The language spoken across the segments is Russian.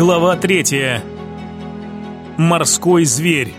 Глава третья. Морской зверь.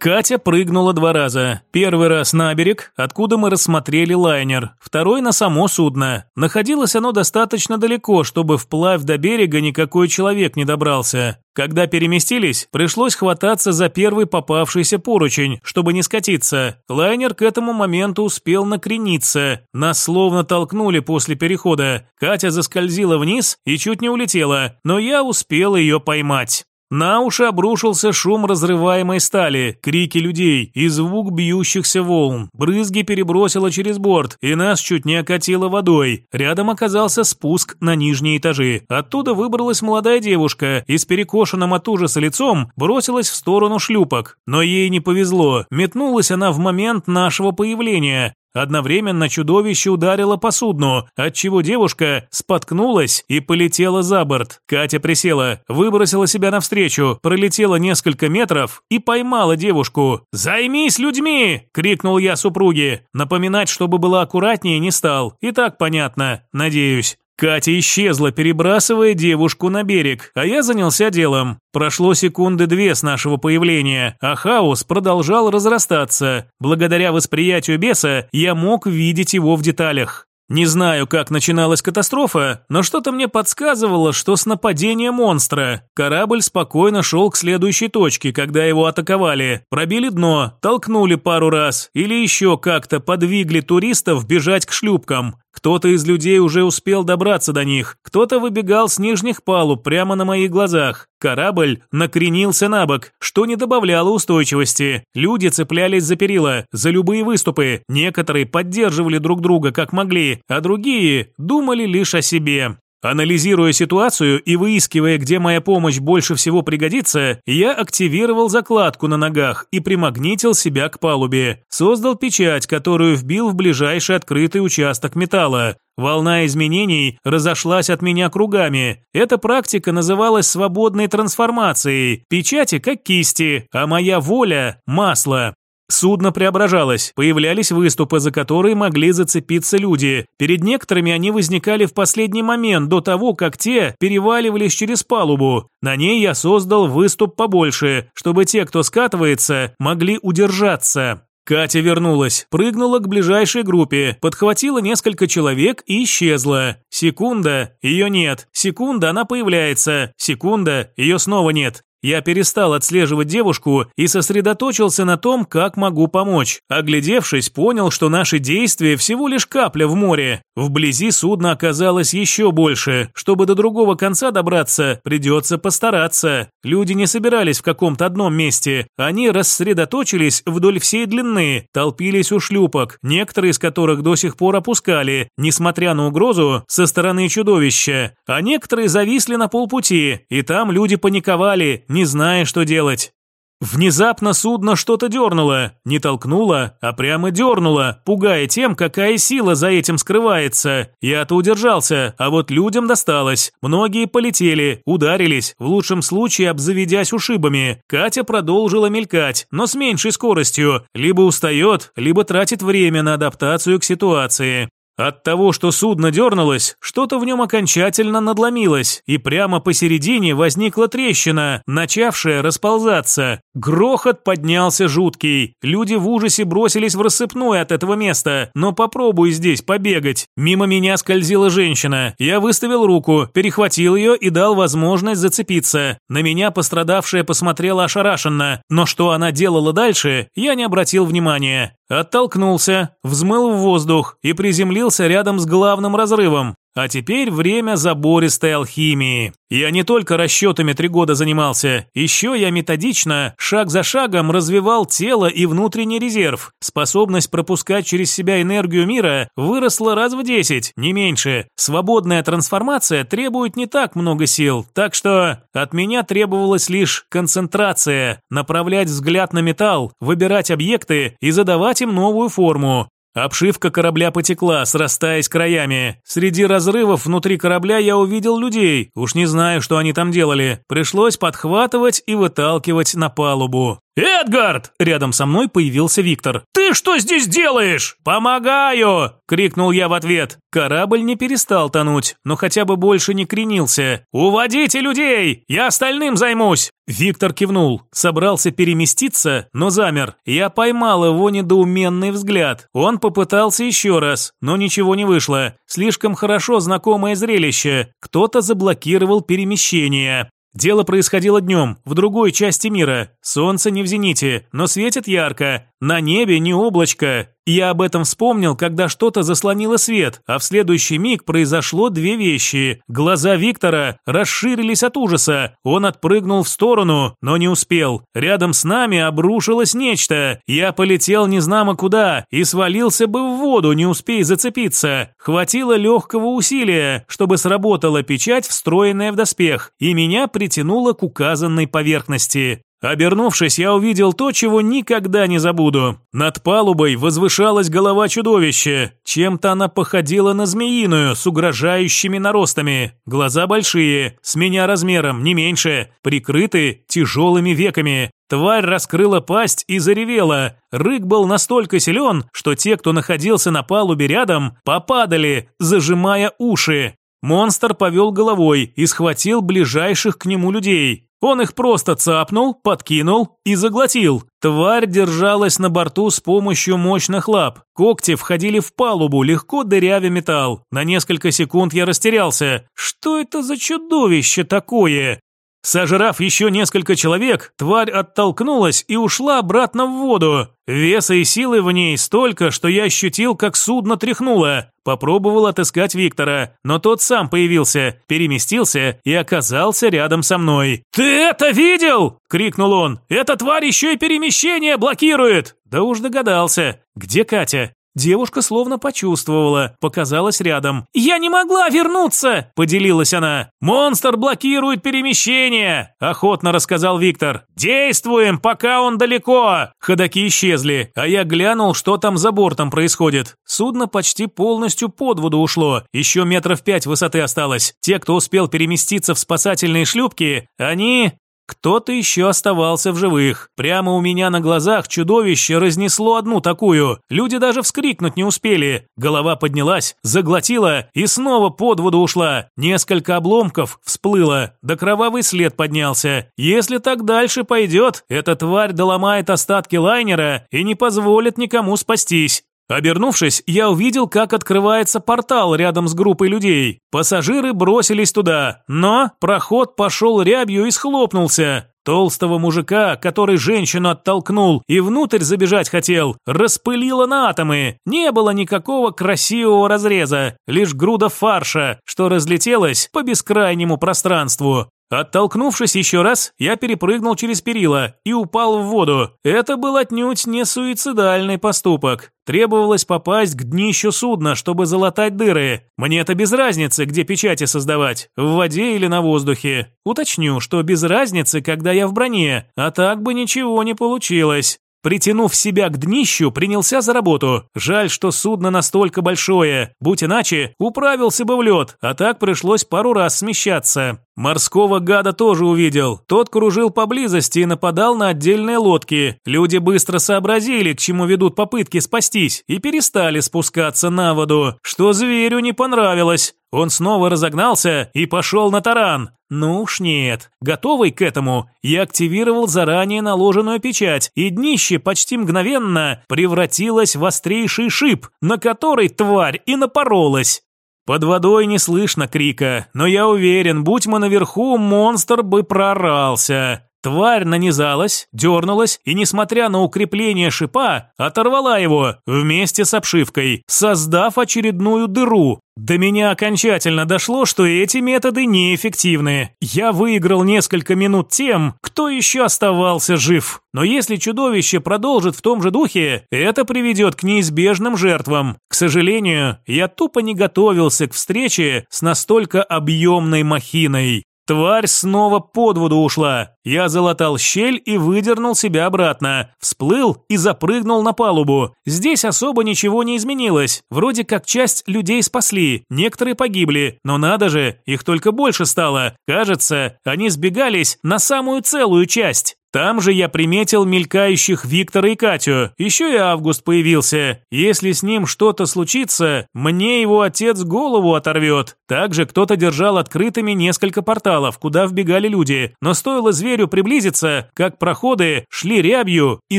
Катя прыгнула два раза. Первый раз на берег, откуда мы рассмотрели лайнер. Второй на само судно. Находилось оно достаточно далеко, чтобы вплавь до берега никакой человек не добрался. Когда переместились, пришлось хвататься за первый попавшийся поручень, чтобы не скатиться. Лайнер к этому моменту успел накрениться. Нас словно толкнули после перехода. Катя заскользила вниз и чуть не улетела, но я успел ее поймать. На уши обрушился шум разрываемой стали, крики людей и звук бьющихся волн. Брызги перебросило через борт, и нас чуть не окатило водой. Рядом оказался спуск на нижние этажи. Оттуда выбралась молодая девушка и с перекошенным от ужаса лицом бросилась в сторону шлюпок. Но ей не повезло. Метнулась она в момент нашего появления. Одновременно чудовище ударило по судну, отчего девушка споткнулась и полетела за борт. Катя присела, выбросила себя навстречу, пролетела несколько метров и поймала девушку. «Займись людьми!» – крикнул я супруге. Напоминать, чтобы было аккуратнее, не стал. И так понятно, надеюсь. Катя исчезла, перебрасывая девушку на берег, а я занялся делом. Прошло секунды две с нашего появления, а хаос продолжал разрастаться. Благодаря восприятию беса я мог видеть его в деталях. Не знаю, как начиналась катастрофа, но что-то мне подсказывало, что с нападения монстра. Корабль спокойно шел к следующей точке, когда его атаковали. Пробили дно, толкнули пару раз или еще как-то подвигли туристов бежать к шлюпкам. Кто-то из людей уже успел добраться до них, кто-то выбегал с нижних палуб прямо на моих глазах. Корабль накренился на бок, что не добавляло устойчивости. Люди цеплялись за перила, за любые выступы. Некоторые поддерживали друг друга как могли, а другие думали лишь о себе. Анализируя ситуацию и выискивая, где моя помощь больше всего пригодится, я активировал закладку на ногах и примагнитил себя к палубе. Создал печать, которую вбил в ближайший открытый участок металла. Волна изменений разошлась от меня кругами. Эта практика называлась свободной трансформацией. Печати как кисти, а моя воля – масло. Судно преображалось, появлялись выступы, за которые могли зацепиться люди. Перед некоторыми они возникали в последний момент, до того, как те переваливались через палубу. На ней я создал выступ побольше, чтобы те, кто скатывается, могли удержаться. Катя вернулась, прыгнула к ближайшей группе, подхватила несколько человек и исчезла. Секунда, ее нет. Секунда, она появляется. Секунда, ее снова нет. Я перестал отслеживать девушку и сосредоточился на том, как могу помочь. Оглядевшись, понял, что наши действия всего лишь капля в море. Вблизи судно оказалось еще больше. Чтобы до другого конца добраться, придется постараться. Люди не собирались в каком-то одном месте. Они рассредоточились вдоль всей длины, толпились у шлюпок, некоторые из которых до сих пор опускали, несмотря на угрозу со стороны чудовища. А некоторые зависли на полпути, и там люди паниковали, не зная, что делать. Внезапно судно что-то дернуло, не толкнуло, а прямо дернуло, пугая тем, какая сила за этим скрывается. Я-то удержался, а вот людям досталось. Многие полетели, ударились, в лучшем случае обзаведясь ушибами. Катя продолжила мелькать, но с меньшей скоростью. Либо устает, либо тратит время на адаптацию к ситуации. От того, что судно дернулось, что-то в нем окончательно надломилось, и прямо посередине возникла трещина, начавшая расползаться. Грохот поднялся жуткий. Люди в ужасе бросились в рассыпную от этого места, но попробуй здесь побегать. Мимо меня скользила женщина. Я выставил руку, перехватил ее и дал возможность зацепиться. На меня пострадавшая посмотрела ошарашенно, но что она делала дальше, я не обратил внимания. Оттолкнулся, взмыл в воздух и приземлился рядом с главным разрывом. А теперь время забористой алхимии. Я не только расчетами три года занимался, еще я методично, шаг за шагом развивал тело и внутренний резерв. Способность пропускать через себя энергию мира выросла раз в десять, не меньше. Свободная трансформация требует не так много сил, так что от меня требовалась лишь концентрация, направлять взгляд на металл, выбирать объекты и задавать им новую форму. Обшивка корабля потекла, срастаясь краями. Среди разрывов внутри корабля я увидел людей. Уж не знаю, что они там делали. Пришлось подхватывать и выталкивать на палубу. «Эдгард!» Рядом со мной появился Виктор. «Ты что здесь делаешь?» «Помогаю!» – крикнул я в ответ. Корабль не перестал тонуть, но хотя бы больше не кренился. «Уводите людей! Я остальным займусь!» Виктор кивнул, собрался переместиться, но замер. Я поймал его недоуменный взгляд. Он попытался еще раз, но ничего не вышло. Слишком хорошо знакомое зрелище. Кто-то заблокировал перемещение. Дело происходило днем, в другой части мира. Солнце не в зените, но светит ярко. На небе не облачко. Я об этом вспомнил, когда что-то заслонило свет, а в следующий миг произошло две вещи. Глаза Виктора расширились от ужаса. Он отпрыгнул в сторону, но не успел. Рядом с нами обрушилось нечто. Я полетел незнамо куда и свалился бы в воду, не успей зацепиться. Хватило легкого усилия, чтобы сработала печать, встроенная в доспех, и меня притянуло к указанной поверхности. Обернувшись, я увидел то, чего никогда не забуду. Над палубой возвышалась голова чудовища. Чем-то она походила на змеиную, с угрожающими наростами. Глаза большие, с меня размером, не меньше, прикрыты тяжелыми веками. Тварь раскрыла пасть и заревела. Рык был настолько силен, что те, кто находился на палубе рядом, попадали, зажимая уши. Монстр повел головой и схватил ближайших к нему людей. Он их просто цапнул, подкинул и заглотил. Тварь держалась на борту с помощью мощных лап. Когти входили в палубу, легко дырявя металл. На несколько секунд я растерялся. Что это за чудовище такое? Сожрав еще несколько человек, тварь оттолкнулась и ушла обратно в воду. Веса и силы в ней столько, что я ощутил, как судно тряхнуло. Попробовал отыскать Виктора, но тот сам появился, переместился и оказался рядом со мной. «Ты это видел?» – крикнул он. «Эта тварь еще и перемещение блокирует!» Да уж догадался. Где Катя? Девушка словно почувствовала, показалась рядом. «Я не могла вернуться!» – поделилась она. «Монстр блокирует перемещение!» – охотно рассказал Виктор. «Действуем, пока он далеко!» Ходаки исчезли, а я глянул, что там за бортом происходит. Судно почти полностью под воду ушло, еще метров пять высоты осталось. Те, кто успел переместиться в спасательные шлюпки, они кто-то еще оставался в живых. Прямо у меня на глазах чудовище разнесло одну такую. Люди даже вскрикнуть не успели. Голова поднялась, заглотила и снова под воду ушла. Несколько обломков всплыло, да кровавый след поднялся. Если так дальше пойдет, эта тварь доломает остатки лайнера и не позволит никому спастись. Обернувшись, я увидел, как открывается портал рядом с группой людей. Пассажиры бросились туда, но проход пошел рябью и схлопнулся. Толстого мужика, который женщину оттолкнул и внутрь забежать хотел, распылило на атомы. Не было никакого красивого разреза, лишь груда фарша, что разлетелась по бескрайнему пространству. Оттолкнувшись еще раз, я перепрыгнул через перила и упал в воду. Это был отнюдь не суицидальный поступок. Требовалось попасть к днищу судна, чтобы залатать дыры. мне это без разницы, где печати создавать, в воде или на воздухе. Уточню, что без разницы, когда я в броне, а так бы ничего не получилось. Притянув себя к днищу, принялся за работу. Жаль, что судно настолько большое. Будь иначе, управился бы в лед, а так пришлось пару раз смещаться. Морского гада тоже увидел. Тот кружил поблизости и нападал на отдельные лодки. Люди быстро сообразили, к чему ведут попытки спастись, и перестали спускаться на воду, что зверю не понравилось. Он снова разогнался и пошел на таран. Ну уж нет. Готовый к этому, я активировал заранее наложенную печать, и днище почти мгновенно превратилось в острейший шип, на который тварь и напоролась. Под водой не слышно крика, но я уверен, будь мы наверху, монстр бы прорался. Тварь нанизалась, дернулась и, несмотря на укрепление шипа, оторвала его вместе с обшивкой, создав очередную дыру. До меня окончательно дошло, что эти методы неэффективны. Я выиграл несколько минут тем, кто еще оставался жив. Но если чудовище продолжит в том же духе, это приведет к неизбежным жертвам. К сожалению, я тупо не готовился к встрече с настолько объемной махиной. Тварь снова под воду ушла. Я залатал щель и выдернул себя обратно. Всплыл и запрыгнул на палубу. Здесь особо ничего не изменилось. Вроде как часть людей спасли, некоторые погибли. Но надо же, их только больше стало. Кажется, они сбегались на самую целую часть. Там же я приметил мелькающих Виктора и Катю. Еще и Август появился. Если с ним что-то случится, мне его отец голову оторвет. Также кто-то держал открытыми несколько порталов, куда вбегали люди. Но стоило зверю приблизиться, как проходы шли рябью и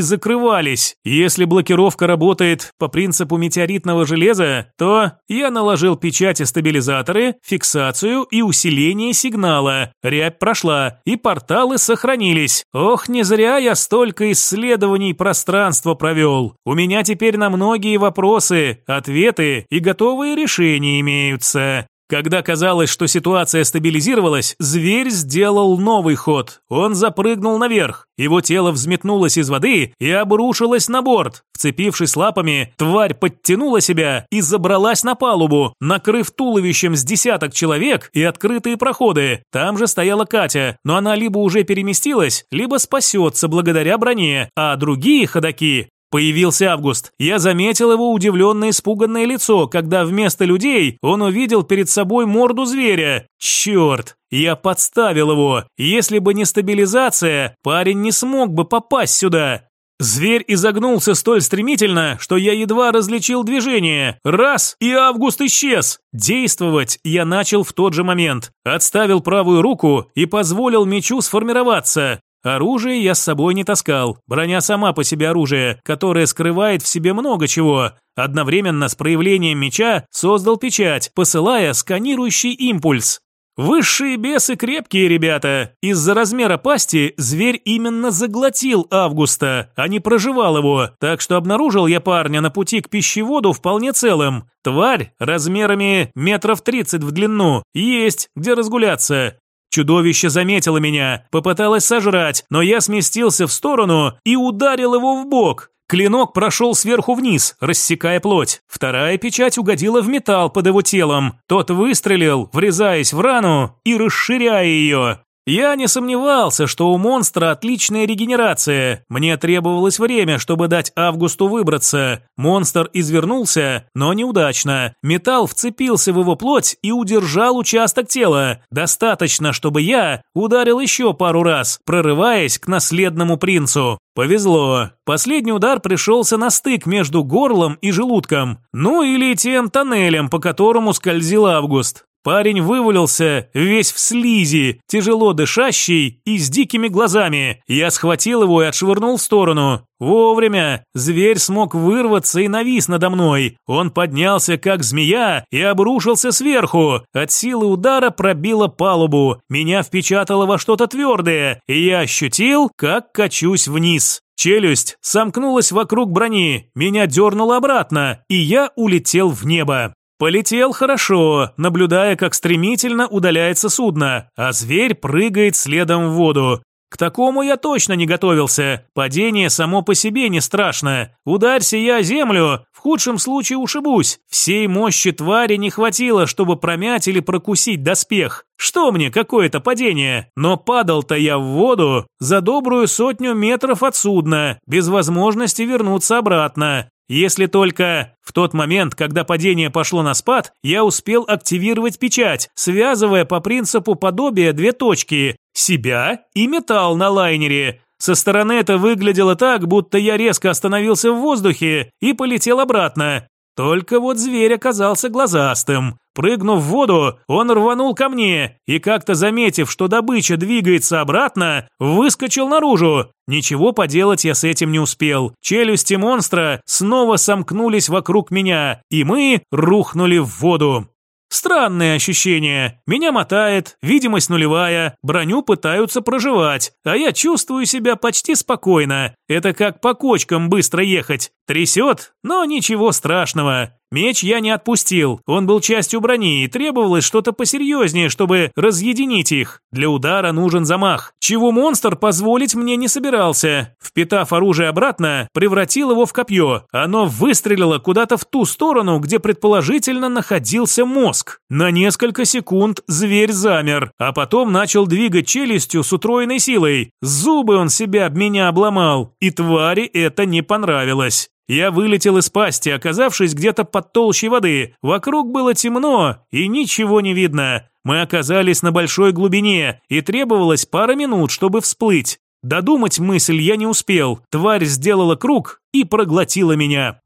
закрывались. Если блокировка работает по принципу метеоритного железа, то я наложил печати стабилизаторы, фиксацию и усиление сигнала. Рябь прошла, и порталы сохранились. Ох, Ох, не зря я столько исследований пространства провел. У меня теперь на многие вопросы, ответы и готовые решения имеются. Когда казалось, что ситуация стабилизировалась, зверь сделал новый ход. Он запрыгнул наверх. Его тело взметнулось из воды и обрушилось на борт. Вцепившись лапами, тварь подтянула себя и забралась на палубу, накрыв туловищем с десяток человек и открытые проходы. Там же стояла Катя, но она либо уже переместилась, либо спасется благодаря броне, а другие ходаки Появился Август. Я заметил его удивленное испуганное лицо, когда вместо людей он увидел перед собой морду зверя. Черт, я подставил его. Если бы не стабилизация, парень не смог бы попасть сюда. Зверь изогнулся столь стремительно, что я едва различил движение. Раз, и Август исчез. Действовать я начал в тот же момент. Отставил правую руку и позволил мечу сформироваться. Оружие я с собой не таскал. Броня сама по себе оружие, которое скрывает в себе много чего. Одновременно с проявлением меча создал печать, посылая сканирующий импульс. Высшие бесы крепкие ребята. Из-за размера пасти зверь именно заглотил Августа, а не проживал его, так что обнаружил я парня на пути к пищеводу вполне целым. Тварь размерами метров тридцать в длину, есть где разгуляться. Чудовище заметило меня, попыталось сожрать, но я сместился в сторону и ударил его в бок. Клинок прошел сверху вниз, рассекая плоть. Вторая печать угодила в металл под его телом. Тот выстрелил, врезаясь в рану и расширяя ее. Я не сомневался, что у монстра отличная регенерация. Мне требовалось время, чтобы дать Августу выбраться. Монстр извернулся, но неудачно. Металл вцепился в его плоть и удержал участок тела. Достаточно, чтобы я ударил еще пару раз, прорываясь к наследному принцу. Повезло. Последний удар пришелся на стык между горлом и желудком. Ну или тем тоннелем, по которому скользил Август. Парень вывалился, весь в слизи, тяжело дышащий и с дикими глазами. Я схватил его и отшвырнул в сторону. Вовремя. Зверь смог вырваться и навис надо мной. Он поднялся, как змея, и обрушился сверху. От силы удара пробило палубу. Меня впечатало во что-то твердое, и я ощутил, как качусь вниз. Челюсть сомкнулась вокруг брони, меня дернуло обратно, и я улетел в небо. Полетел хорошо, наблюдая, как стремительно удаляется судно, а зверь прыгает следом в воду. К такому я точно не готовился. Падение само по себе не страшно. Ударься я о землю, в худшем случае ушибусь. Всей мощи твари не хватило, чтобы промять или прокусить доспех. Что мне какое-то падение? Но падал-то я в воду за добрую сотню метров от судна, без возможности вернуться обратно. Если только в тот момент, когда падение пошло на спад, я успел активировать печать, связывая по принципу подобия две точки – себя и металл на лайнере. Со стороны это выглядело так, будто я резко остановился в воздухе и полетел обратно. Только вот зверь оказался глазастым. Прыгнув в воду, он рванул ко мне и, как-то заметив, что добыча двигается обратно, выскочил наружу. Ничего поделать я с этим не успел. Челюсти монстра снова сомкнулись вокруг меня, и мы рухнули в воду. Странное ощущение. Меня мотает, видимость нулевая, броню пытаются проживать, а я чувствую себя почти спокойно. Это как по кочкам быстро ехать. Трясет, но ничего страшного. Меч я не отпустил, он был частью брони и требовалось что-то посерьезнее, чтобы разъединить их. Для удара нужен замах, чего монстр позволить мне не собирался. Впитав оружие обратно, превратил его в копье. Оно выстрелило куда-то в ту сторону, где предположительно находился мозг. На несколько секунд зверь замер, а потом начал двигать челюстью с утроенной силой. Зубы он себя об меня обломал, и твари это не понравилось. Я вылетел из пасти, оказавшись где-то под толщей воды. Вокруг было темно и ничего не видно. Мы оказались на большой глубине, и требовалось пара минут, чтобы всплыть. Додумать мысль я не успел. Тварь сделала круг и проглотила меня.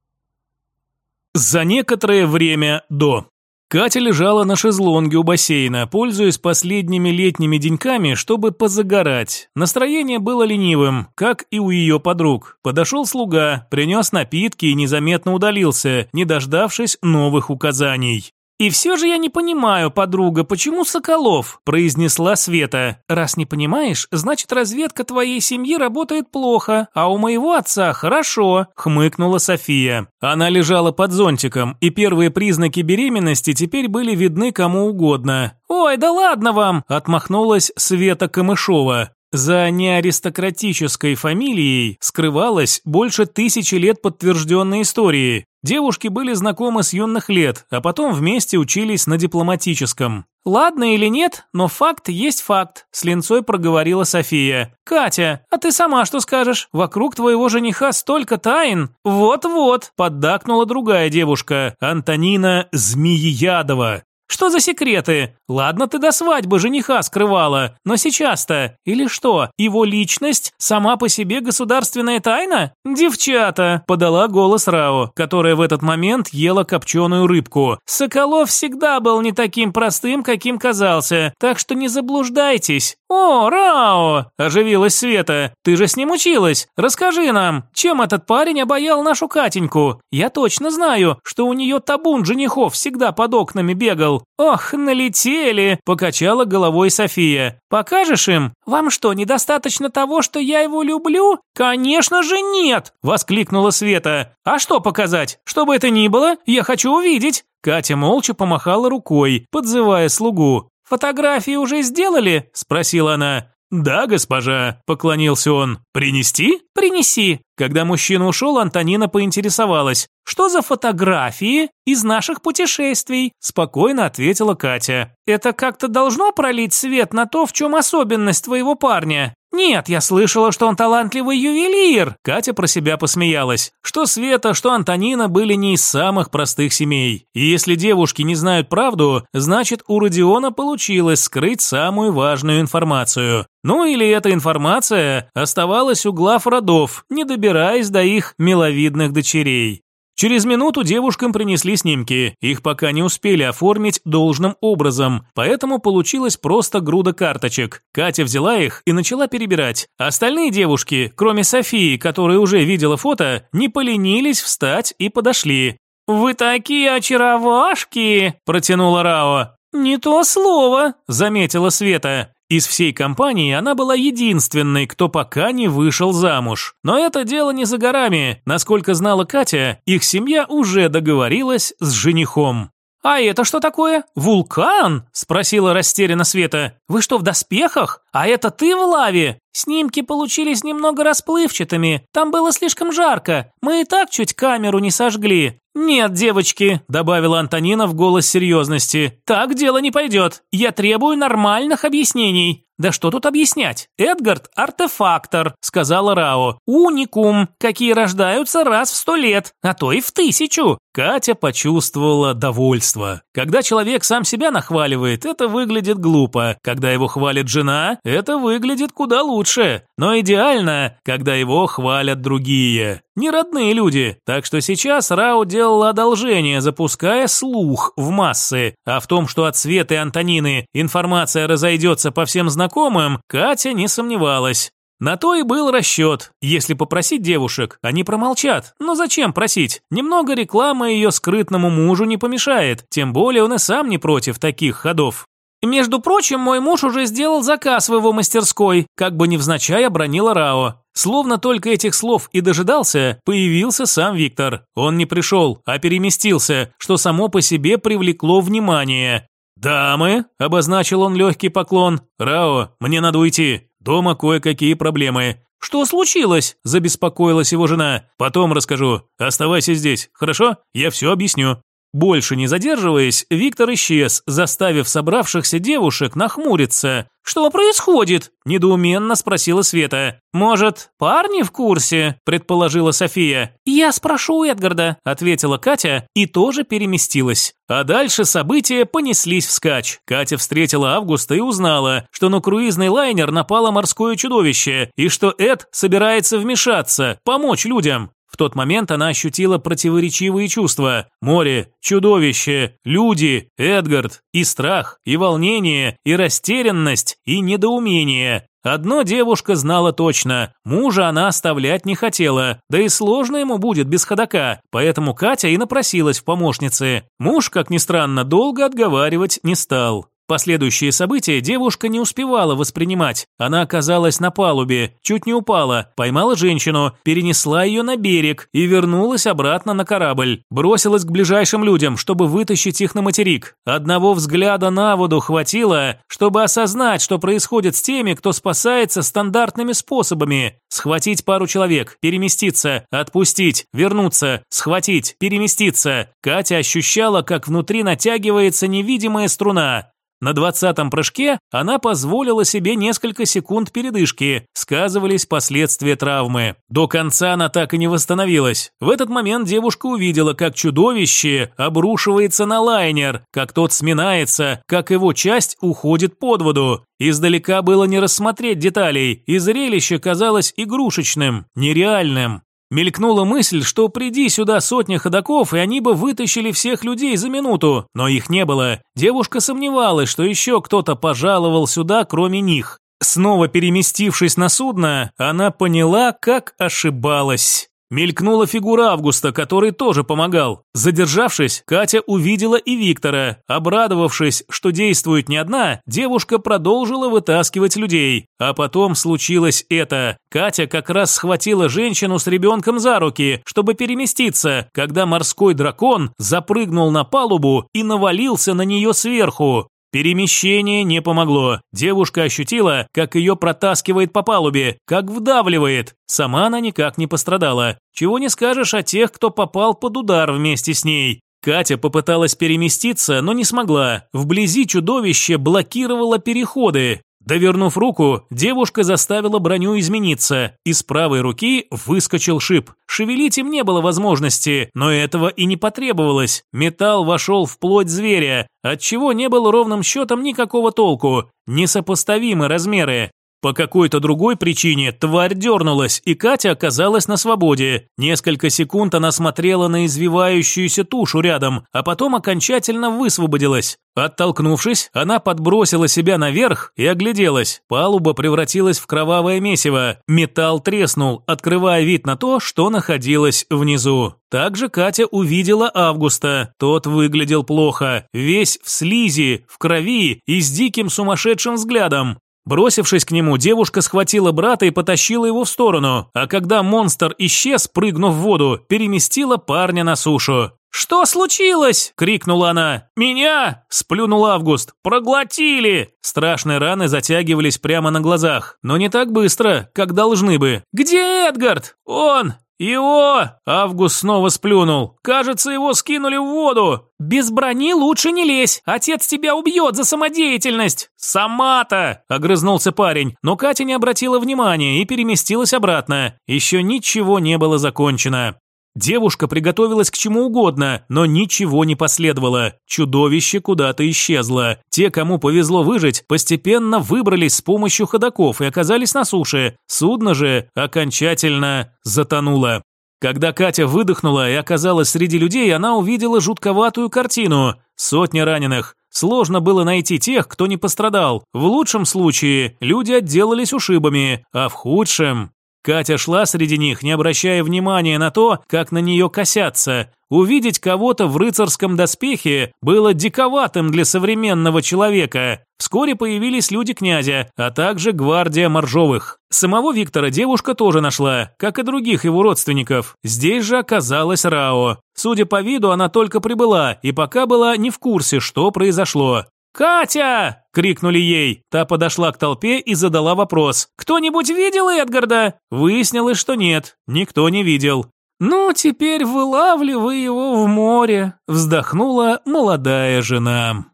За некоторое время до. Катя лежала на шезлонге у бассейна, пользуясь последними летними деньками, чтобы позагорать. Настроение было ленивым, как и у ее подруг. Подошел слуга, принес напитки и незаметно удалился, не дождавшись новых указаний. «И все же я не понимаю, подруга, почему Соколов?» – произнесла Света. «Раз не понимаешь, значит разведка твоей семьи работает плохо, а у моего отца хорошо», – хмыкнула София. Она лежала под зонтиком, и первые признаки беременности теперь были видны кому угодно. «Ой, да ладно вам!» – отмахнулась Света Камышова. За неаристократической фамилией скрывалось больше тысячи лет подтвержденной истории. Девушки были знакомы с юных лет, а потом вместе учились на дипломатическом. «Ладно или нет, но факт есть факт», – с линцой проговорила София. «Катя, а ты сама что скажешь? Вокруг твоего жениха столько тайн». «Вот-вот», – поддакнула другая девушка, Антонина Змееядова. Что за секреты? Ладно, ты до свадьбы жениха скрывала, но сейчас-то или что? Его личность сама по себе государственная тайна? Девчата, подала голос Рао, которая в этот момент ела копченую рыбку. Соколов всегда был не таким простым, каким казался, так что не заблуждайтесь. О, Рао, оживилась Света. Ты же с ним училась. Расскажи нам, чем этот парень обаял нашу Катеньку? Я точно знаю, что у нее табун женихов всегда под окнами бегал. «Ох, налетели!» – покачала головой София. «Покажешь им? Вам что, недостаточно того, что я его люблю?» «Конечно же нет!» – воскликнула Света. «А что показать? Что бы это ни было, я хочу увидеть!» Катя молча помахала рукой, подзывая слугу. «Фотографии уже сделали?» – спросила она. «Да, госпожа», – поклонился он. «Принести?» «Принеси». Когда мужчина ушел, Антонина поинтересовалась. «Что за фотографии из наших путешествий?» – спокойно ответила Катя. «Это как-то должно пролить свет на то, в чем особенность твоего парня?» «Нет, я слышала, что он талантливый ювелир!» Катя про себя посмеялась. Что Света, что Антонина были не из самых простых семей. И если девушки не знают правду, значит у Родиона получилось скрыть самую важную информацию. Ну или эта информация оставалась у глав родов, не добираясь до их миловидных дочерей. Через минуту девушкам принесли снимки. Их пока не успели оформить должным образом, поэтому получилась просто груда карточек. Катя взяла их и начала перебирать. Остальные девушки, кроме Софии, которая уже видела фото, не поленились встать и подошли. «Вы такие очаровашки!» – протянула Рао. «Не то слово», – заметила Света. Из всей компании она была единственной, кто пока не вышел замуж. Но это дело не за горами. Насколько знала Катя, их семья уже договорилась с женихом. «А это что такое? Вулкан?» – спросила растерянно Света. «Вы что, в доспехах? А это ты в лаве?» Снимки получились немного расплывчатыми, там было слишком жарко, мы и так чуть камеру не сожгли. «Нет, девочки», – добавила Антонина в голос серьезности, – «так дело не пойдет. Я требую нормальных объяснений». «Да что тут объяснять? Эдгард – артефактор», – сказала Рао. «Уникум, какие рождаются раз в сто лет, а то и в тысячу». Катя почувствовала довольство. Когда человек сам себя нахваливает, это выглядит глупо. Когда его хвалит жена, это выглядит куда лучше. Но идеально, когда его хвалят другие. Не родные люди. Так что сейчас Рао делала одолжение, запуская слух в массы. А в том, что от Светы Антонины информация разойдется по всем знакомым, Катя не сомневалась. На то и был расчет. Если попросить девушек, они промолчат. Но зачем просить? Немного рекламы ее скрытному мужу не помешает. Тем более он и сам не против таких ходов. Между прочим, мой муж уже сделал заказ в его мастерской, как бы невзначай обронила Рао. Словно только этих слов и дожидался, появился сам Виктор. Он не пришел, а переместился, что само по себе привлекло внимание. «Дамы», – обозначил он легкий поклон, – «Рао, мне надо уйти. Дома кое-какие проблемы». «Что случилось?» – забеспокоилась его жена. «Потом расскажу. Оставайся здесь, хорошо? Я все объясню». Больше не задерживаясь, Виктор исчез, заставив собравшихся девушек нахмуриться. «Что происходит?» – недоуменно спросила Света. «Может, парни в курсе?» – предположила София. «Я спрошу Эдгарда», – ответила Катя и тоже переместилась. А дальше события понеслись вскачь. Катя встретила Августа и узнала, что на круизный лайнер напало морское чудовище и что Эд собирается вмешаться, помочь людям. В тот момент она ощутила противоречивые чувства. Море, чудовище, люди, Эдгард, и страх, и волнение, и растерянность, и недоумение. Одно девушка знала точно – мужа она оставлять не хотела, да и сложно ему будет без ходока, поэтому Катя и напросилась в помощницы. Муж, как ни странно, долго отговаривать не стал. Последующие события девушка не успевала воспринимать. Она оказалась на палубе, чуть не упала, поймала женщину, перенесла ее на берег и вернулась обратно на корабль. Бросилась к ближайшим людям, чтобы вытащить их на материк. Одного взгляда на воду хватило, чтобы осознать, что происходит с теми, кто спасается стандартными способами. Схватить пару человек, переместиться, отпустить, вернуться, схватить, переместиться. Катя ощущала, как внутри натягивается невидимая струна. На двадцатом прыжке она позволила себе несколько секунд передышки, сказывались последствия травмы. До конца она так и не восстановилась. В этот момент девушка увидела, как чудовище обрушивается на лайнер, как тот сминается, как его часть уходит под воду. Издалека было не рассмотреть деталей, и зрелище казалось игрушечным, нереальным. Мелькнула мысль, что приди сюда сотня ходаков, и они бы вытащили всех людей за минуту, но их не было. Девушка сомневалась, что еще кто-то пожаловал сюда, кроме них. Снова переместившись на судно, она поняла, как ошибалась. Мелькнула фигура Августа, который тоже помогал. Задержавшись, Катя увидела и Виктора. Обрадовавшись, что действует не одна, девушка продолжила вытаскивать людей. А потом случилось это. Катя как раз схватила женщину с ребенком за руки, чтобы переместиться, когда морской дракон запрыгнул на палубу и навалился на нее сверху. Перемещение не помогло. Девушка ощутила, как ее протаскивает по палубе, как вдавливает. Сама она никак не пострадала. Чего не скажешь о тех, кто попал под удар вместе с ней. Катя попыталась переместиться, но не смогла. Вблизи чудовище блокировало переходы. Довернув руку, девушка заставила броню измениться. Из правой руки выскочил шип. Шевелить им не было возможности, но этого и не потребовалось. Металл вошел в плоть зверя, отчего не было ровным счетом никакого толку. Несопоставимы размеры. По какой-то другой причине тварь дернулась, и Катя оказалась на свободе. Несколько секунд она смотрела на извивающуюся тушу рядом, а потом окончательно высвободилась. Оттолкнувшись, она подбросила себя наверх и огляделась. Палуба превратилась в кровавое месиво. Металл треснул, открывая вид на то, что находилось внизу. Также Катя увидела Августа. Тот выглядел плохо, весь в слизи, в крови и с диким сумасшедшим взглядом. Бросившись к нему, девушка схватила брата и потащила его в сторону, а когда монстр исчез, прыгнув в воду, переместила парня на сушу. «Что случилось?» – крикнула она. «Меня!» – сплюнул Август. «Проглотили!» Страшные раны затягивались прямо на глазах, но не так быстро, как должны бы. «Где Эдгард?» «Он! «Его!» – Август снова сплюнул. «Кажется, его скинули в воду!» «Без брони лучше не лезь! Отец тебя убьет за самодеятельность!» «Сама-то!» – огрызнулся парень, но Катя не обратила внимания и переместилась обратно. Еще ничего не было закончено. Девушка приготовилась к чему угодно, но ничего не последовало. Чудовище куда-то исчезло. Те, кому повезло выжить, постепенно выбрались с помощью ходоков и оказались на суше. Судно же окончательно затонуло. Когда Катя выдохнула и оказалась среди людей, она увидела жутковатую картину. Сотни раненых. Сложно было найти тех, кто не пострадал. В лучшем случае люди отделались ушибами, а в худшем Катя шла среди них, не обращая внимания на то, как на нее косятся. Увидеть кого-то в рыцарском доспехе было диковатым для современного человека. Вскоре появились люди князя, а также гвардия Моржовых. Самого Виктора девушка тоже нашла, как и других его родственников. Здесь же оказалась Рао. Судя по виду, она только прибыла и пока была не в курсе, что произошло. «Катя!» – крикнули ей. Та подошла к толпе и задала вопрос. «Кто-нибудь видел Эдгарда?» Выяснилось, что нет, никто не видел. «Ну, теперь вылавливай его в море», – вздохнула молодая жена.